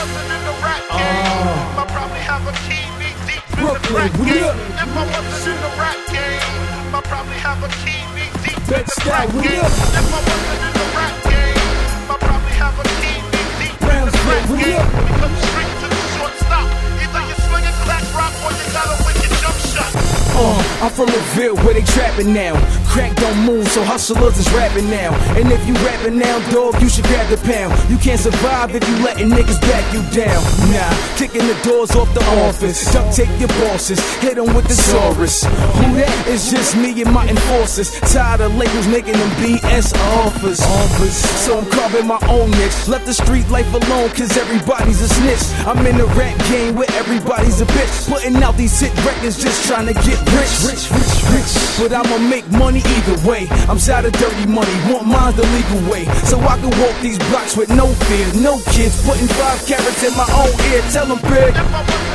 wasn't in the rap game, I'd probably have a TV deep in the crack game. If I wasn't in the rap game, I'd probably have a TV deep in the crack game. If I wasn't in the I'm from the Ville where they trapping now. Crack don't move, so hustlers is rapping now. And if you rapping now, dog, you should grab the pound. You can't survive if you letting niggas back you down. Nah, kicking the doors off the office. Duct tape your bosses, hit 'em with the Saurus. Who that? It's just me and my enforcers. Tired of labels making them BS offers. offers. So I'm carving my own niche. Left the street life alone, cause everybody's a snitch. I'm in the rap game where everybody's a bitch. Putting out these hit records just trying to get rich. Rich, rich, rich. But I'ma make money either way. I'm tired of dirty money, want mine the legal way. So I can walk these blocks with no fear. No kids putting five carrots in my own ear. Tell them big.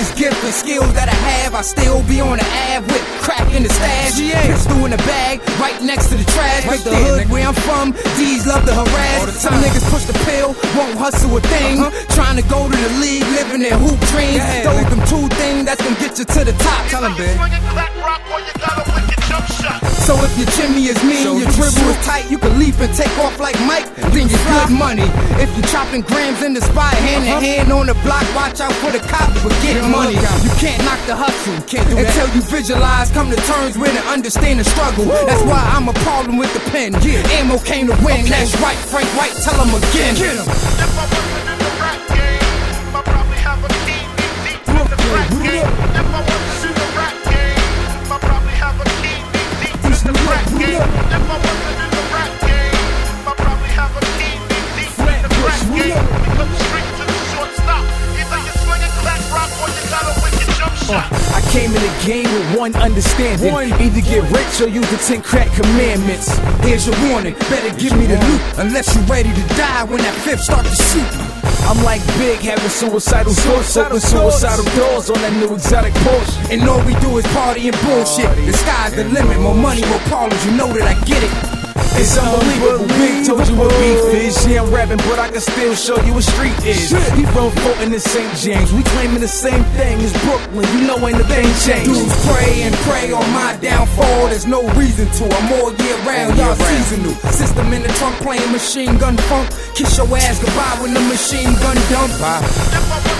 This gift and skills that I have, I'd still be on the ab with crack in the stash. Yeah. Pistol in the bag, right next to the trash. Make the hood from, D's love to harass. Some niggas push the pill, won't hustle a thing. Trying to go to the league, living their hoop dreams. Those them two things that's gonna get you to the top. Tell 'em, Either you're big. swinging clap rock or you got a wicked jump shot. So if your chimney is mean, your dribble is tight, you can leap and take off like Mike, then you good money. If you chopping grams in the spot, hand in hand on the block, watch out for the cops, but get money. You can't knock the hustle until you visualize, come to terms with and understand the struggle. That's why I'm a problem with the pen. Yeah. Ammo came to win, that's right, Frank White, tell him again. Get him. Game with one understanding. Either get rich or use the ten crack commandments. Here's your warning, better give me the loot, unless you're ready to die when that fifth start to shoot. I'm like big, having suicidal thoughts, open suicidal doors on that new exotic Porsche. And all we do is party and bullshit. The sky's the limit, more money, more problems. You know that I get it. It's unbelievable. Big told you what beef is. Yeah, I'm rapping, but I can still show you what street is. He from Fulton and St. James. We claiming the same thing as Brooklyn. You know ain't a thing changed. Dudes pray and pray on my downfall. There's no reason to. I'm all year round, y'all seasonal. System in the trunk playing machine gun funk. Kiss your ass goodbye when the machine gun dump. Bye.